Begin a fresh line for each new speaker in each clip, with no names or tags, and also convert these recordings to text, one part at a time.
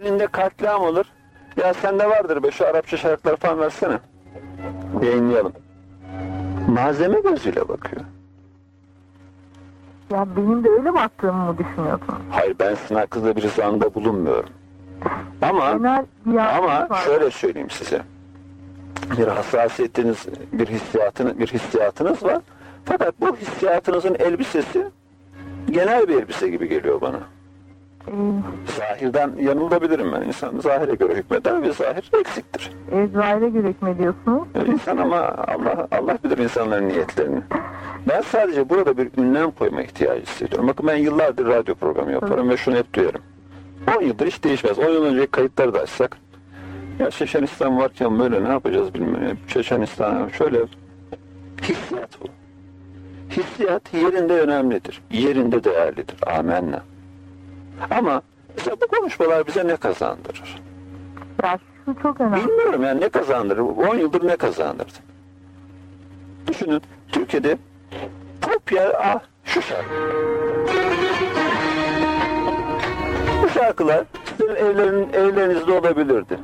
Berlin'de katliam olur. Ya sende vardır be şu Arapça şarkıları falan versene. Yayınlayalım. Malzeme gözüyle bakıyor.
Ya benim de öyle baktığımı mı düşünüyorsun?
Hayır ben sizin hakkında bir zanda bulunmuyorum. Ama ama
var.
şöyle söyleyeyim size. Bir hassasiyetiniz, bir hissiyatınız, bir hissiyatınız var. Fakat bu hissiyatınızın elbisesi genel bir elbise gibi geliyor bana. Zahirden yanılabilirim ben. İnsan zahire göre hükmeder ve zahir eksiktir.
Ezrail'e göre hükmediyorsunuz.
İnsan ama Allah Allah bilir insanların niyetlerini. Ben sadece burada bir ünlem koyma ihtiyacı hissediyorum. Bakın ben yıllardır radyo programı yaparım ve şunu hep duyarım. 10 yıldır hiç değişmez. 10 yıl önceki kayıtları da açsak ya Çeçenistan varken böyle ne yapacağız bilmiyorum. Çeçenistan şöyle hissiyat bu. Hissiyat yerinde önemlidir. Yerinde değerlidir. Amenna. Ama mesela bu konuşmalar bize ne kazandırır?
Ya şu çok önemli.
Bilmiyorum yani ne kazandırır? 10 yıldır ne kazandırdı? Düşünün Türkiye'de pop yer ah şu şarkı. Bu şarkılar sizin evlerin, evlerinizde olabilirdi.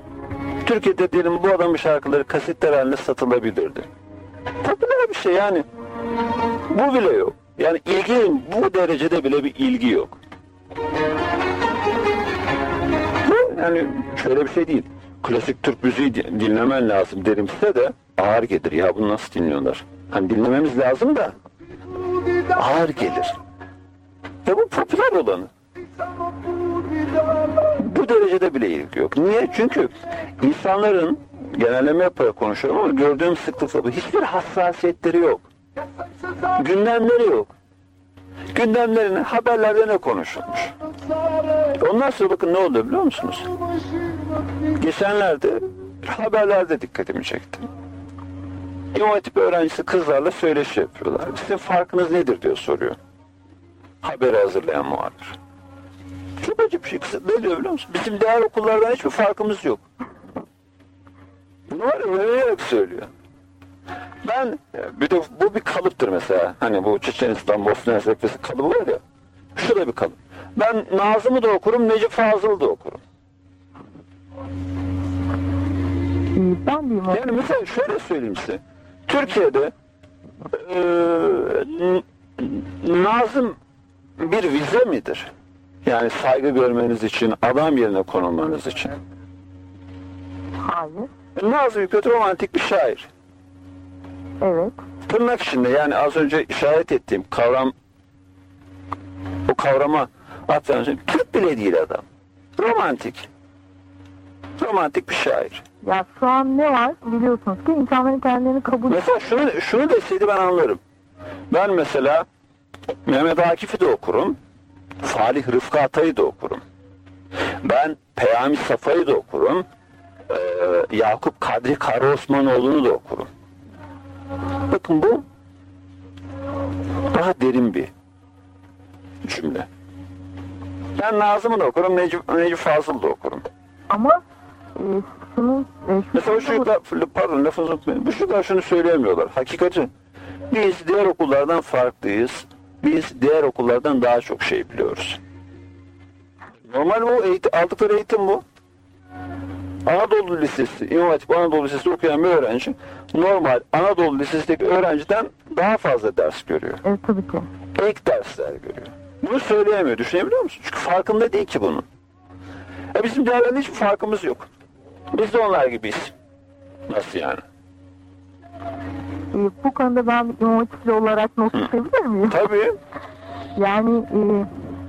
Türkiye'de diyelim bu adamın şarkıları kasetler halinde satılabilirdi. Popüler bir şey yani. Bu bile yok. Yani ilgi bu derecede bile bir ilgi yok. Yani şöyle bir şey değil. Klasik Türk müziği di- dinlemen lazım derim size de ağır gelir. Ya bunu nasıl dinliyorlar? Hani dinlememiz lazım da ağır gelir. Ve bu popüler olanı. Bu derecede bile ilgi yok. Niye? Çünkü insanların genelleme yaparak konuşuyorum ama gördüğüm sıklıkla bu. Hiçbir hassasiyetleri yok. Gündemleri yok. Gündemlerine haberlerde ne konuşulmuş? Ondan sonra bakın ne oldu biliyor musunuz? Geçenlerde haberlerde dikkatimi çekti. İmam Hatip öğrencisi kızlarla söyleşi yapıyorlar. Sizin farkınız nedir diyor soruyor. Haberi hazırlayan muhabir. Çok acı bir şey. Kız ne diyor biliyor musun? Bizim diğer okullardan hiçbir farkımız yok. Bunu var ya övünerek söylüyor. Ben bir de bu bir kalıptır mesela. Hani bu Çeçenistan, Bosna Hersek'tesi kalıbı var ya. Şu da bir kalıp. Ben Nazım'ı da okurum, Necip Fazıl'ı da okurum.
Ben.
Yani mesela şöyle söyleyeyim size. Türkiye'de e, Nazım bir vize midir? Yani saygı görmeniz için, adam yerine konulmanız için.
Hayır.
Nazım Hikmet romantik bir şair.
Evet.
Tırnak içinde yani az önce işaret ettiğim kavram o kavrama şey, Türk bile değil adam. Romantik. Romantik bir şair.
Ya şu an ne var biliyorsunuz ki insanların kendilerini kabul
Mesela şunu, şunu deseydi ben anlarım. Ben mesela Mehmet Akif'i de okurum. Falih Rıfkı Atay'ı da okurum. Ben Peyami Safa'yı da okurum. Ee, Yakup Kadri Karaosmanoğlu'nu da okurum. Bakın bu daha derin bir cümle. Ben Nazım'ı da okurum, Necip, Necip Fazıl'ı da okurum.
ama e, şunun e, şu
Mesela şu laf, pardon lafınızı unutmayın. Bu şurada şunu söyleyemiyorlar. Hakikati biz diğer okullardan farklıyız. Biz diğer okullardan daha çok şey biliyoruz. Normal bu eğitim, aldıkları eğitim bu. Anadolu Lisesi, İmam Hatip Anadolu Lisesi okuyan bir öğrenci normal Anadolu Lisesi'ndeki öğrenciden daha fazla ders görüyor.
Evet tabii ki.
Ek dersler görüyor. Bunu söyleyemiyor. Düşünebiliyor musun? Çünkü farkında değil ki bunun. E bizim diğerlerinde hiçbir farkımız yok. Biz de onlar gibiyiz. Nasıl yani?
E, bu konuda ben hatipli olarak not tutabilir miyim?
Tabii.
Yani e,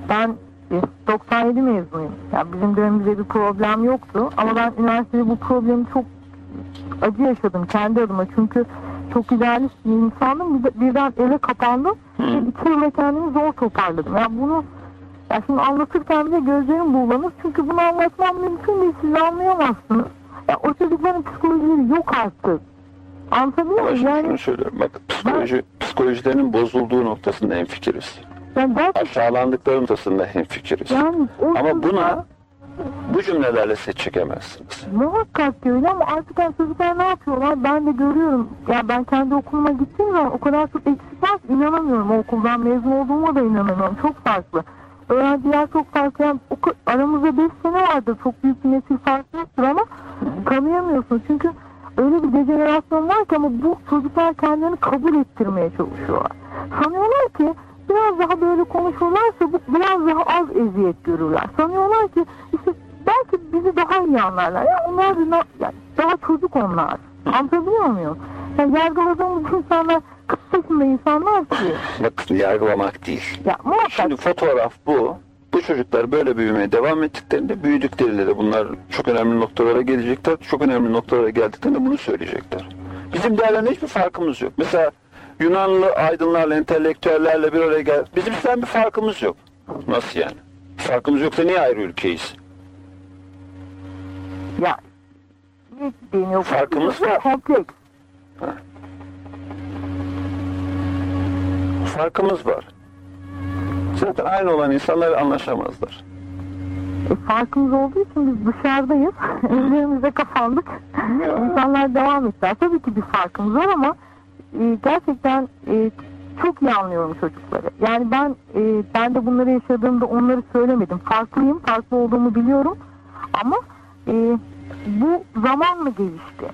ben e, 97 mezunuyum. Yani bizim dönemimizde bir problem yoktu. Ama ben üniversitede bu problemi çok acı yaşadım kendi adıma. Çünkü çok idealist bir insandım. Bir- Birden eve kapandım. Ve iki yılda kendimi zor toparladım. Yani bunu ya şimdi anlatırken bile gözlerim buğulanır. Çünkü bunu anlatmam mümkün değil. Siz anlayamazsınız. Ya o çocukların psikolojileri yok artık. Anlatabiliyor
Ama
muyum?
şimdi
Yani,
şunu söylüyorum. Bak psikoloji, psikolojilerinin bozulduğu noktasında hemfikiriz.
yani gerçekten
Aşağılandıkları noktasında hemfikiriz.
yani o
Ama
çocuklar-
buna bu cümlelerle set çekemezsiniz.
Muhakkak ki öyle ama artık çocuklar ne yapıyorlar ben de görüyorum. Ya ben kendi okuluma gittiğim zaman o kadar çok eksik var inanamıyorum. O okuldan mezun olduğuma da inanamıyorum. Çok farklı. öğrenciler çok farklı. Yani aramızda 5 sene vardır. Çok büyük bir nesil farkı yoktur ama tanıyamıyorsun. Çünkü öyle bir dejenerasyon var ki ama bu çocuklar kendilerini kabul ettirmeye çalışıyorlar. Sanıyorlar ki biraz daha böyle konuşurlarsa bu biraz daha az eziyet görürler. Sanıyorlar ki işte belki bizi daha iyi anlarlar. Ya onlar da yani daha çocuk onlar. Anlatabiliyor muyum? Yani yargıladığımız insanlar 40 yaşında insanlar ki.
Bakın yargılamak değil.
Ya muhakkak
Şimdi fotoğraf bu. Bu çocuklar böyle büyümeye devam ettiklerinde büyüdüklerinde de bunlar çok önemli noktalara gelecekler. Çok önemli noktalara geldiklerinde bunu söyleyecekler. Bizim değerlerinde hiçbir farkımız yok. Mesela Yunanlı aydınlarla, entelektüellerle bir araya gel. Bizim sizden bir farkımız yok. Nasıl yani? Farkımız yoksa niye ayrı ülkeyiz?
ya?
Farkımız var.
Kompleks.
Farkımız var. Zaten aynı olan insanlar anlaşamazlar.
E, farkımız olduğu için biz dışarıdayız. Evlerimize kapandık. İnsanlar devam ettiler. Tabii ki bir farkımız var ama e, gerçekten e, çok iyi anlıyorum çocukları. Yani ben e, ben de bunları yaşadığımda onları söylemedim. Farklıyım, farklı olduğumu biliyorum. Ama e, bu zamanla gelişti.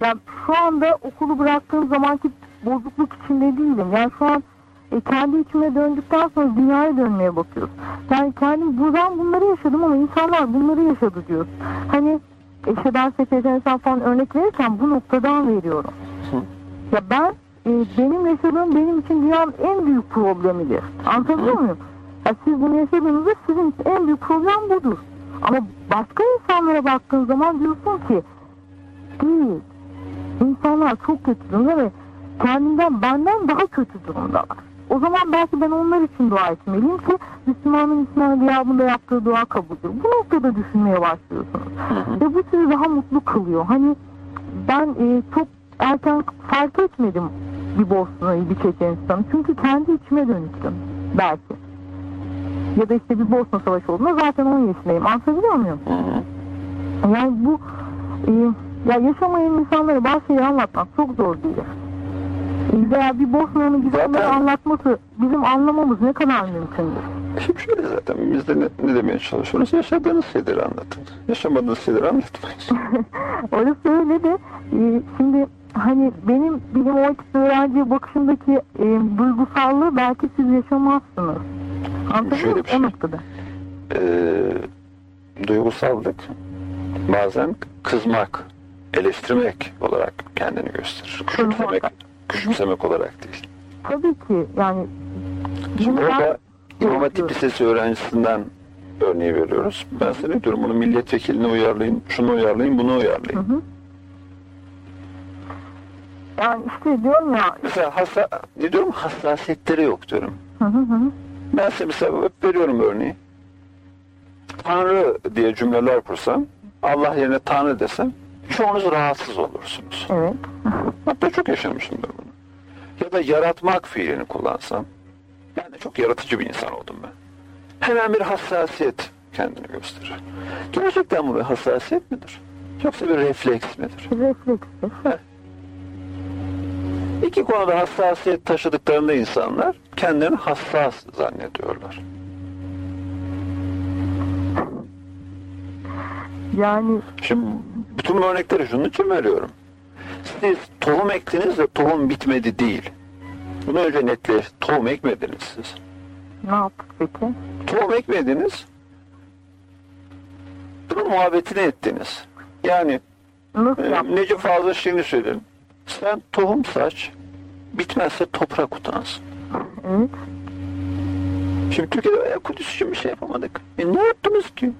Yani şu anda okulu bıraktığım zamanki bozukluk içinde değilim. Yani şu an e, kendi içime döndükten sonra dünyaya dönmeye bakıyoruz. Yani kendi buradan bunları yaşadım ama insanlar bunları yaşadı diyor. Hani eşeden sekretersen falan örnek verirken bu noktadan veriyorum. Ya ben e, benim yaşadığım benim için dünyanın en büyük problemidir. Anlatabiliyor muyum? Ya siz bunu yaşadığınızda sizin en büyük problem budur. Ama başka insanlara baktığın zaman diyorsun ki değil. İnsanlar çok kötü durumda ve kendinden benden daha kötü durumdalar. O zaman belki ben onlar için dua etmeliyim ki Müslümanın İsmail gıyabında yaptığı dua kabuldur. Bu noktada düşünmeye başlıyorsunuz. Ve bu sizi daha mutlu kılıyor. Hani ben e, çok erken fark etmedim bir Bosna'yı, bir Çeçenistan'ı. Çünkü kendi içime dönüştüm belki. Ya da işte bir Bosna Savaşı olduğunda zaten 10 yaşındayım. Anlatabiliyor muyum?
Hı hı.
Yani bu e, ya yaşamayan insanlara bazı şeyleri anlatmak çok zor değil. Veya bir Bosna'nın bize
Zaten-
anlatması bizim anlamamız ne kadar mümkündür.
Şimdi şöyle zaten biz de ne, ne demeye çalışıyoruz? Yaşadığınız şeyleri anlatın. Yaşamadığınız şeyleri anlatmayın.
Orası öyle de e, şimdi hani benim bilim ekip öğrenciye bakışındaki e, duygusallığı belki siz yaşamazsınız. Anlatabiliyor
Şöyle
muyum?
bir şey.
O noktada.
Ee, duygusallık bazen kızmak, eleştirmek olarak kendini gösterir. Küçümsemek, küçümsemek olarak değil.
Tabii ki yani
Şimdi orada İmam Hatip. Lisesi öğrencisinden örneği veriyoruz. Ben size diyorum? Bunu milletvekiline uyarlayın, şunu uyarlayın, bunu
Hı
uyarlayın.
hı. Yani işte diyorum ya
Mesela hassa, ne diyorum? Hassasiyetleri yok diyorum.
hı hı hı.
Ben size mesela veriyorum örneği. Tanrı diye cümleler kursam, Allah yerine Tanrı desem, çoğunuz rahatsız olursunuz.
Evet.
Hatta çok yaşamışımdır bunu. Ya da yaratmak fiilini kullansam, de çok yaratıcı bir insan oldum ben. Hemen bir hassasiyet kendini gösterir. Gerçekten bu bir hassasiyet midir? Yoksa bir refleks midir?
Reflekstir.
İki konuda hassasiyet taşıdıklarında insanlar kendilerini hassas zannediyorlar.
Yani
Şimdi bütün bu örnekleri şunun için veriyorum. Siz tohum ektiniz de tohum bitmedi değil. Bunu önce netleş. Tohum ekmediniz siz.
ne yaptık peki?
Tohum ekmediniz. Bunun muhabbetini ettiniz. Yani
Nasıl
e? Necip Fazıl Şirin'i söyledim. Sen tohum saç, bitmezse toprak utansın.
Evet.
Şimdi Türkiye'de ya Kudüs için bir şey yapamadık. E ne yaptınız ki?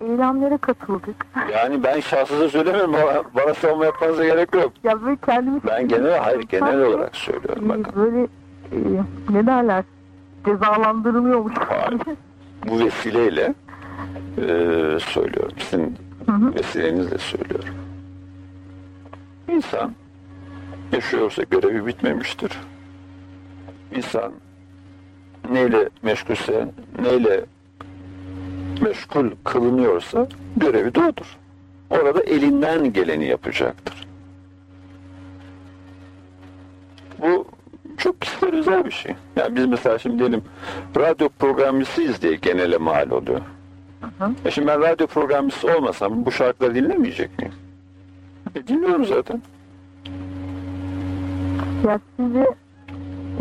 Eylemlere katıldık.
Yani ben şahsıza söylemiyorum. Bana, bana savunma yapmanıza gerek yok.
ya böyle kendimi
Ben genel, hayır genel olarak söylüyorum.
e,
Bakın.
Böyle e, ne derler? Cezalandırılıyormuş.
Hayır. Bu vesileyle e, söylüyorum. Sizin
Hı hı.
vesilenizle söylüyorum. İnsan yaşıyorsa görevi bitmemiştir. İnsan neyle meşgulse, neyle meşgul kılınıyorsa görevi de odur. Orada elinden geleni yapacaktır. Bu çok kişiler güzel bir şey. Yani biz mesela şimdi diyelim radyo programcısıyız diye genele mal oluyor.
hı.
E şimdi ben radyo programcısı olmasam bu şarkıları dinlemeyecek miyim? E dinliyorum zaten.
Ya size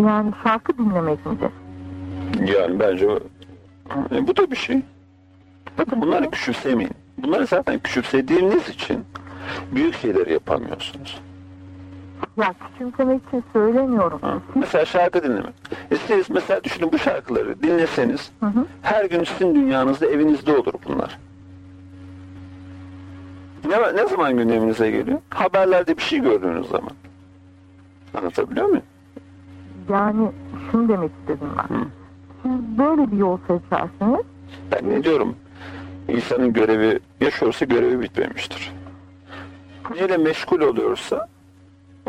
yani şarkı dinlemek midir?
Yani bence e, bu da bir şey. Bakın bunları küçümsemeyin. Bunları zaten küçümsediğiniz için büyük şeyleri yapamıyorsunuz.
Ya küçümsemek için söylemiyorum.
Ha? Mesela şarkı dinlemek. E siz mesela düşünün bu şarkıları dinleseniz
Hı hı.
her gün sizin dünyanızda evinizde olur bunlar. Ne, ne zaman gündeminize geliyor? Haberlerde bir şey gördüğünüz zaman. Anlatabiliyor muyum?
Yani şunu demek istedim ben.
Hı.
Siz böyle bir yol seçerseniz
Ben ne diyorum? İnsanın görevi yaşıyorsa görevi bitmemiştir. Neyle meşgul oluyorsa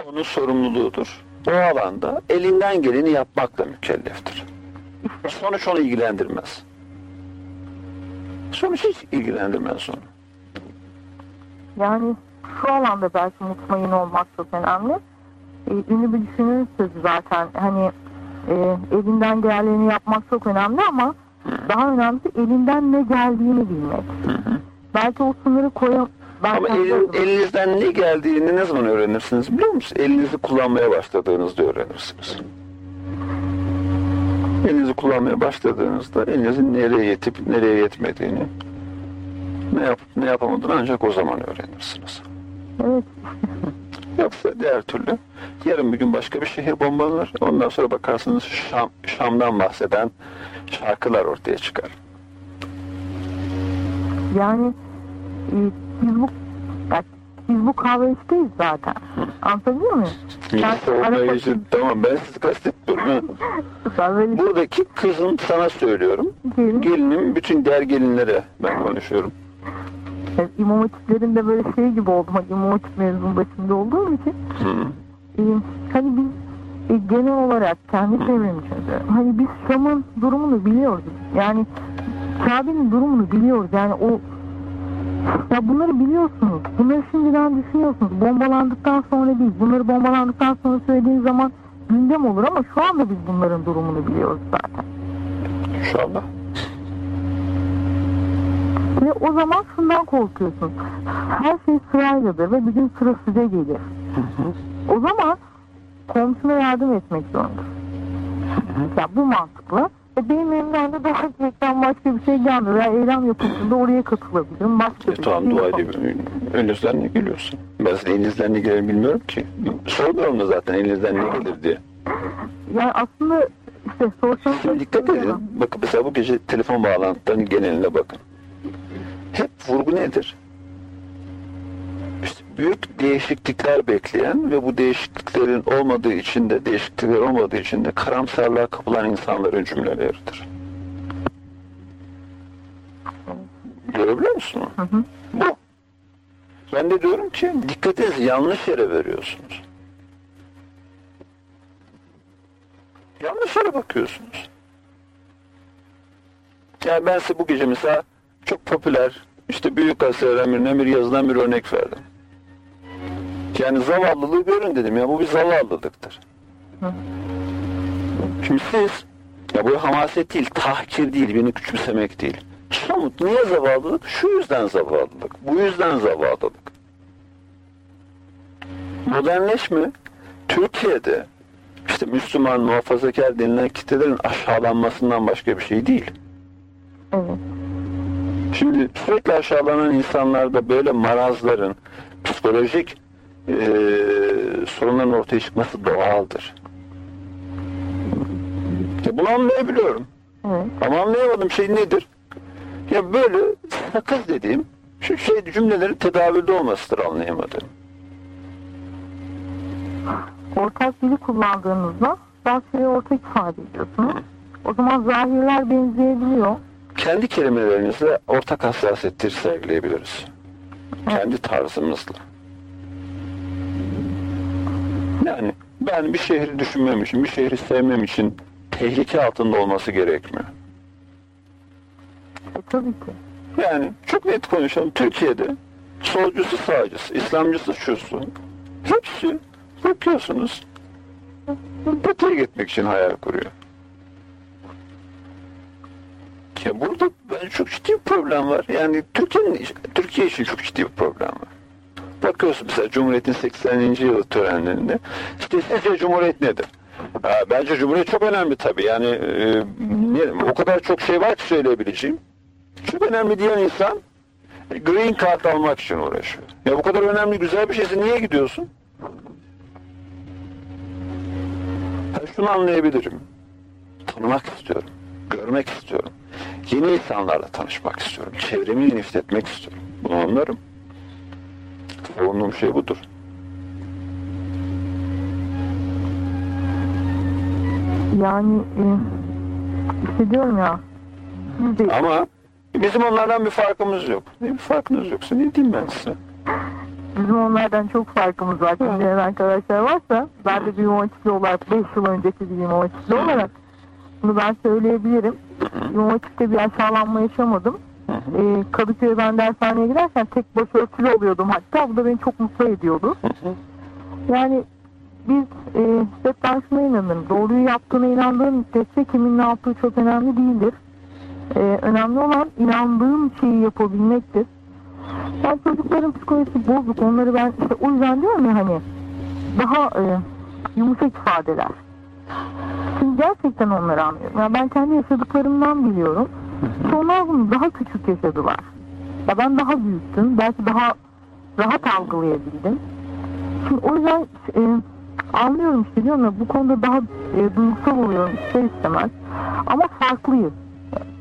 onun sorumluluğudur. O alanda elinden geleni yapmakla mükelleftir. Sonuç onu ilgilendirmez. Sonuç hiç ilgilendirmez onu.
Yani şu alanda belki mutmain olmak çok önemli. Ee, ünlü bir düşünürün sözü zaten hani e, elinden geleni yapmak çok önemli ama daha önemlisi elinden ne geldiğini bilmek. Belki o sınırı koyam... Ben
Ama elin, elinizden ne geldiğini ne zaman öğrenirsiniz biliyor musunuz? Elinizi kullanmaya başladığınızda öğrenirsiniz. Elinizi kullanmaya başladığınızda elinizin nereye yetip nereye yetmediğini ne yapıp ne yapamadığını ancak o zaman öğrenirsiniz.
Evet.
Yoksa diğer türlü yarın bir gün başka bir şehir bombalanır. Ondan sonra bakarsınız Şam, Şam'dan bahseden şarkılar ortaya çıkar.
Yani e, biz bu ya, biz bu kahvecideyiz zaten. Anlatabiliyor muyum?
Neyse. Tamam ben sizi kastetmiyorum. Buradaki kızım sana söylüyorum.
gelin.
Gelinim bütün diğer gelinlere ben konuşuyorum.
Yani İmam hatiplerin de böyle şey gibi oldum. Hani İmam hatip mezun başında olduğum için.
Hı.
e, hani biz e, genel olarak kendi çevrem için hani biz Şam'ın durumunu biliyoruz. Yani Kabe'nin durumunu biliyoruz. Yani o ya bunları biliyorsunuz. Bunları şimdiden düşünüyorsunuz. Bombalandıktan sonra değil. Bunları bombalandıktan sonra söylediğiniz zaman gündem olur ama şu anda biz bunların durumunu biliyoruz zaten.
İnşallah.
Ve o zaman şundan korkuyorsun. Her şey sırayladır ve bir gün sıra size gelir. O zaman komşuna yardım etmek zorundasın. Ya bu mantıklı. E benim elimden de daha etmekten başka bir şey gelmiyor. Ya eylem yapıldığında oraya katılabilirim. Başka
E,
bir
tamam
şey
dua edeyim. Elinizden ne geliyorsun? Ben sizin elinizden ne gelir bilmiyorum ki. Sormuyorum da zaten elinizden ne gelir diye.
Yani aslında işte sorsanız...
Şimdi dikkat edin. Bakın mesela bu gece telefon bağlantılarının geneline bakın. Hep vurgu nedir? İşte büyük değişiklikler bekleyen ve bu değişikliklerin olmadığı için de değişiklikler olmadığı için de karamsarlığa kapılan insanların cümleleridir. Görebiliyor musun?
Hı hı.
Bu. Ben de diyorum ki dikkatinizi yanlış yere veriyorsunuz. Yanlış yere bakıyorsunuz. Yani ben size bu gece mesela çok popüler işte büyük gazeteler emirine bir yazılan bir örnek verdim. Yani zavallılığı görün dedim ya bu bir zavallılıktır.
Hı.
Şimdi siz ya bu hamaset değil, tahkir değil, birini küçümsemek değil. Somut niye zavallılık? Şu yüzden zavallılık. Bu yüzden zavallılık. Modernleşme Türkiye'de işte Müslüman muhafazakar denilen kitlelerin aşağılanmasından başka bir şey değil.
Evet.
Şimdi sürekli aşağılanan insanlarda böyle marazların psikolojik eee sorunların ortaya çıkması doğaldır. Ya bunu anlayabiliyorum.
Evet.
Ama anlayamadığım şey nedir? Ya böyle sakız dediğim şu şey cümlelerin tedavülde olmasıdır anlayamadım.
Ortak dili kullandığınızda şeyi ortak ifade ediyorsunuz. O zaman zahirler benzeyebiliyor.
Kendi kelimelerimizle ortak hassasiyetleri sergileyebiliriz. Kendi tarzımızla. Yani ben bir şehri düşünmem için, bir şehri sevmem için tehlike altında olması gerekmiyor.
E, tabii ki.
Yani çok net konuşalım. Türkiye'de solcusu sağcısı, İslamcısı şusu. Hepsi bakıyorsunuz. Batı'ya gitmek için hayal kuruyor. Ya burada çok ciddi bir problem var. Yani Türkiye'nin Türkiye için çok ciddi bir problem var. Bakıyorsun mesela Cumhuriyet'in 80. yılı törenlerinde işte sizce Cumhuriyet nedir? Ha, bence Cumhuriyet çok önemli tabii. Yani e, o kadar çok şey var ki söyleyebileceğim. Çok önemli diyen insan e, green card almak için uğraşıyor. Ya bu kadar önemli güzel bir şeyse niye gidiyorsun? Ben şunu anlayabilirim. Tanımak istiyorum. Görmek istiyorum. Yeni insanlarla tanışmak istiyorum. Çevremi genişletmek istiyorum. Bunu anlarım. Savunduğum şey budur.
Yani e, işte diyorum ya de
Ama bizim onlardan bir farkımız yok. Ne bir farkınız yoksa ne diyeyim ben size?
bizim onlardan çok farkımız var. Dinleyen arkadaşlar varsa ben de bir hatipli olarak 5 yıl önceki bir Hatipli olarak bunu ben söyleyebilirim. Hatip'te bir aşağılanma yaşamadım. Ee, Kadıköy'e ben dershaneye giderken tek başörtülü oluyordum hatta. Bu da beni çok mutlu ediyordu. Yani biz e, hep ben şuna inanırım. Doğruyu yaptığına inandığın müddetçe kimin ne yaptığı çok önemli değildir. E, önemli olan inandığım şeyi yapabilmektir. Yani çocukların psikolojisi bozuk. Onları ben işte o yüzden diyorum ya hani daha e, yumuşak ifadeler. Gerçekten onları anlıyorum. Yani ben kendi yaşadıklarımdan biliyorum. Bunu daha küçük yaşadılar. Ya ben daha büyüktüm. Belki daha rahat algılayabildim. Şimdi o yüzden e, anlıyorum işte diyorum ya bu konuda daha e, duygusal oluyorum ister istemez. Ama farklıyız.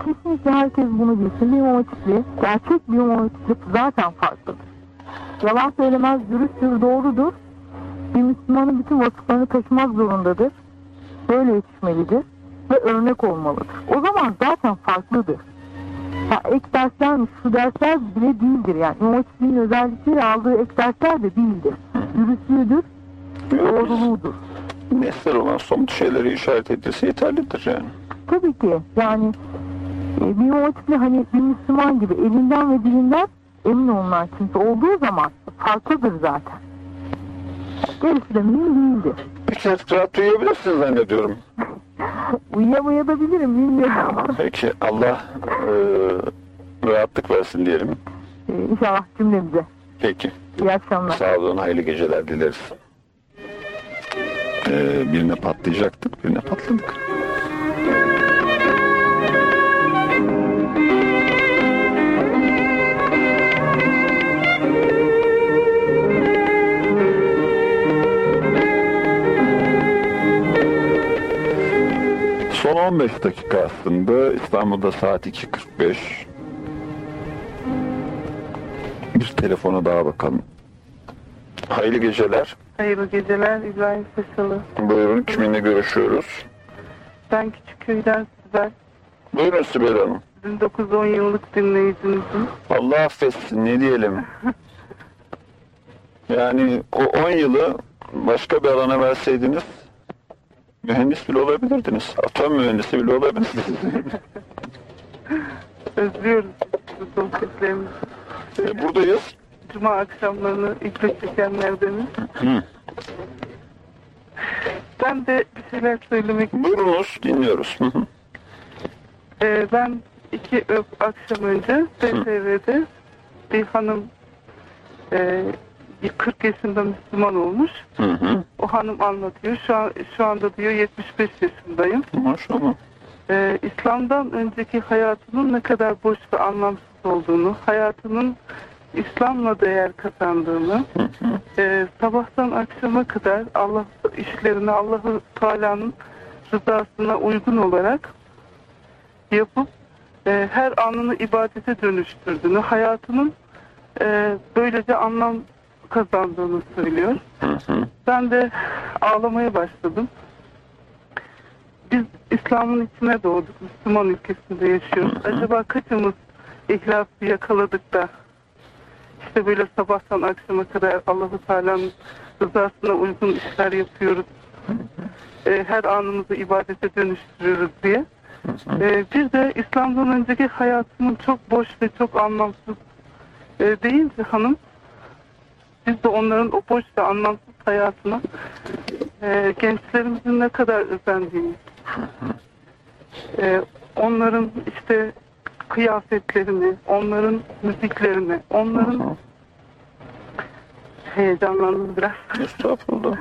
Kesinlikle herkes bunu bilsin. Bir momotikli, gerçek bir momotikli zaten farklıdır. Yalan söylemez, dürüsttür, doğrudur. Bir Müslümanın bütün vasıflarını taşımak zorundadır. Böyle yetişmelidir ve örnek olmalıdır. O zaman zaten farklıdır. Ya ek derslermiş, şu dersler bile değildir yani. Hatip'in özellikleri aldığı ek dersler de değildir. Dürüstlüğüdür, doğruluğudur.
Nesler olan somut şeyleri işaret edilse yeterlidir yani.
Tabii ki yani e, bir Hatip'le hani bir Müslüman gibi elinden ve dilinden emin olunan kimse olduğu zaman farklıdır zaten. Gerisi de mühim değildir.
Peki artık rahat uyuyabilirsiniz zannediyorum.
Uyuyamayabilirim bilmiyorum.
Peki Allah e, rahatlık versin diyelim.
E, İnşallah cümlemize.
Peki.
İyi akşamlar.
Sağ olun, hayırlı geceler dileriz. Ee, birine patlayacaktık, birine patladık. 15 dakika aslında İstanbul'da saat 2.45. Bir telefona daha bakalım. Hayırlı geceler.
Hayırlı geceler İbrahim Fasalı.
Buyurun kiminle görüşüyoruz?
Ben Küçükköy'den Sibel.
Buyurun Sibel Hanım.
Sizin 9-10 yıllık dinleyicinizim.
Allah affetsin ne diyelim. Yani o 10 yılı başka bir alana verseydiniz mühendis bile olabilirdiniz. Atom mühendisi bile olabilirdiniz.
Özlüyoruz bu sohbetlerimizi.
E, Buradayız.
Cuma akşamlarını iple çekenlerdeniz.
Hı.
Ben de bir şeyler söylemek
Buyurunuz dinliyoruz. Hı hı.
Ee, ben iki akşam önce TTV'de bir hanım e, 40 yaşında Müslüman olmuş.
Hı hı.
O hanım anlatıyor. Şu, an, şu anda diyor 75 yaşındayım.
Maşallah.
Ee, İslam'dan önceki hayatının ne kadar boş ve anlamsız olduğunu, hayatının İslam'la değer kazandığını, e, sabahtan akşama kadar Allah işlerini Allahu Teala'nın rızasına uygun olarak yapıp e, her anını ibadete dönüştürdüğünü, hayatının e, böylece anlam kazandığını söylüyor.
Hı hı.
Ben de ağlamaya başladım. Biz İslam'ın içine doğduk. Müslüman ülkesinde yaşıyoruz. Acaba kaçımız ihlası yakaladık da işte böyle sabahtan akşama kadar Allahu Teala'nın rızasına uygun işler yapıyoruz. Ee, her anımızı ibadete dönüştürüyoruz diye. Ee, bir de İslam'dan önceki hayatımın çok boş ve çok anlamsız e, deyince hanım biz de onların o boş ve anlamsız hayatına e, gençlerimizin ne kadar özendiğini, e, onların işte kıyafetlerini, onların müziklerini, onların heyecanlandım biraz.
Estağfurullah.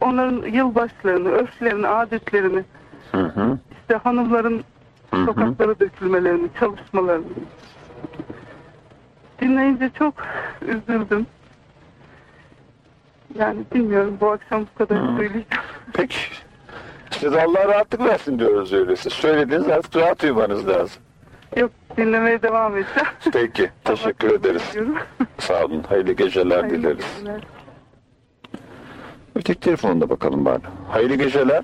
Onların yılbaşlarını, örflerini, adetlerini,
Hı hı.
işte hanımların
Hı hı.
sokaklara dökülmelerini, çalışmalarını dinleyince çok üzüldüm. Yani bilmiyorum bu akşam bu kadar
Hı.
söyleyeceğim.
Peki. Size Allah rahatlık versin diyoruz öyleyse. Söylediğiniz artık rahat uyumanız lazım.
Yok dinlemeye devam edeceğim.
Peki. Teşekkür
Kapatmak
ederiz. Sağ olun. Hayırlı geceler
Hayırlı
dileriz.
geceler.
Öteki telefonda bakalım bari. Hayırlı geceler.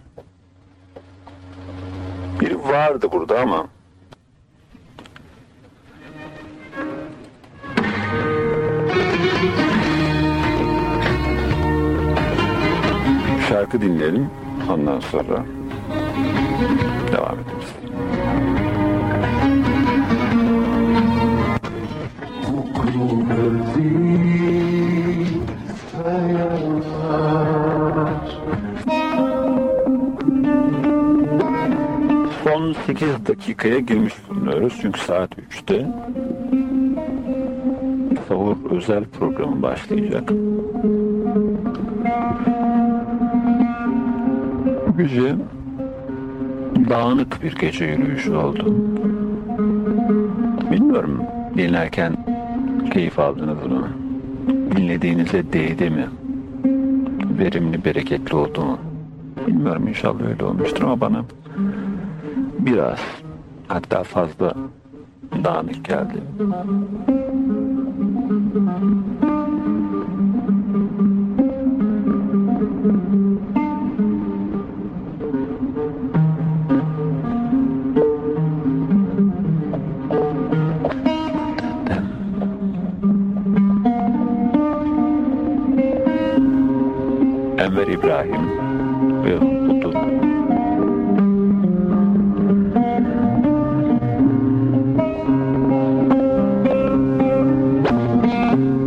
Biri vardı burada ama. Şarkı dinleyelim. Ondan sonra devam ederiz. Son 8 dakikaya girmiş bulunuyoruz. Çünkü saat 3'te sahur özel programı başlayacak. Bu gece dağınık bir gece yürüyüşü oldu. Bilmiyorum dinlerken keyif aldınız mı? Dinlediğinize değdi mi? Verimli, bereketli oldu mu? Bilmiyorum inşallah öyle olmuştur ama bana biraz hatta fazla dağınık geldi. Enver İbrahim ve Hudut.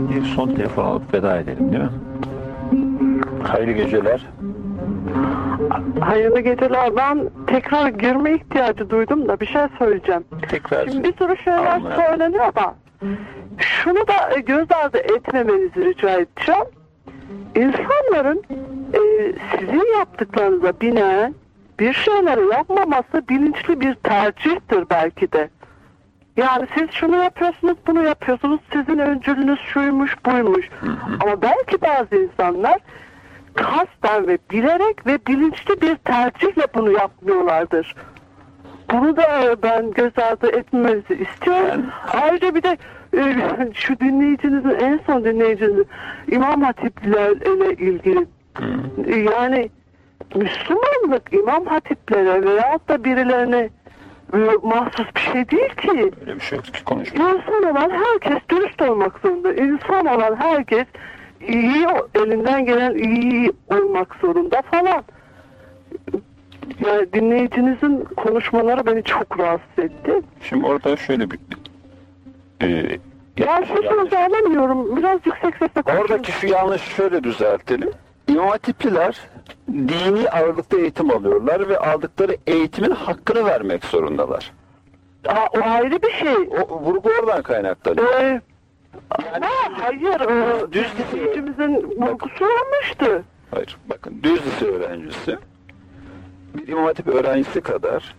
Bir son telefon alıp veda edelim değil mi? Hayırlı geceler.
Hayırlı geceler. Ben tekrar girme ihtiyacı duydum da bir şey söyleyeceğim.
Tekrar.
Şimdi bir sürü şeyler
Anlıyorum.
söyleniyor da şunu da göz ardı etmemenizi rica edeceğim. İnsanların e, sizin yaptıklarınıza binaen bir şeyleri yapmaması bilinçli bir tercihtir belki de. Yani siz şunu yapıyorsunuz, bunu yapıyorsunuz, sizin öncülünüz şuymuş, buymuş. Ama belki bazı insanlar kasten ve bilerek ve bilinçli bir tercihle bunu yapmıyorlardır. Bunu da ben göz ardı etmenizi istiyorum. Ayrıca bir de e, şu dinleyicinizin en son dinleyicinizin İmam Hatiplilerle ilgili yani Müslümanlık İmam Hatiplere veyahut da birilerine e, mahsus bir şey değil ki.
Öyle bir şey yok ki konuşma.
İnsan olan herkes dürüst olmak zorunda. İnsan olan herkes iyi elinden gelen iyi olmak zorunda falan. Yani dinleyicinizin konuşmaları beni çok rahatsız etti.
Şimdi orada şöyle bir e,
Ben
yanlış-
sesinizi alamıyorum. Biraz yüksek sesle konuşun.
Oradaki şu yanlışı şöyle düzeltelim. İmam Hatipliler dini ağırlıkta eğitim alıyorlar ve aldıkları eğitimin hakkını vermek zorundalar.
Aa, o ayrı bir şey.
O vurgu oradan kaynaklanıyor.
Ee, ama hayır. E,
Düz
dinleyicimizin vurgusu yanlıştı.
Hayır, bakın düz lise öğrencisi bir İmam Hatip öğrencisi kadar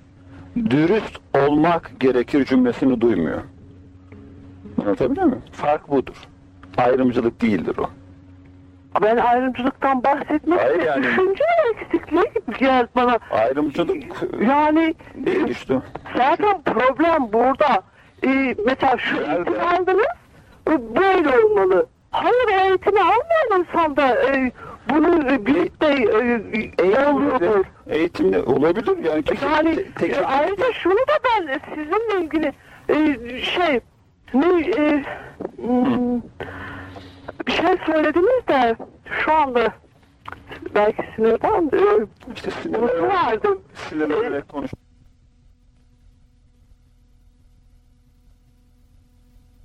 dürüst olmak gerekir cümlesini duymuyor. Anlatabiliyor muyum? Fark budur. Ayrımcılık değildir o.
Ben ayrımcılıktan bahsetmek
Hayır yani.
düşünce eksikliği gibi geldi bana.
Ayrımcılık
Yani
değil işte.
zaten problem burada. Ee, mesela şu eğitimi aldınız, e, böyle olmalı. Hayır eğitimi almayan insan da e, bunu e, bilip de e, oluyordur.
Eğitimli olabilir yani. kimse
Yani
te- tek-
e, ayrıca şunu da ben sizinle ilgili e, şey ne e, hmm, bir şey söylediniz de şu anda belki sinirden e,
işte sinirlenerek,
unutuverdim.
sinirlenerek konuş.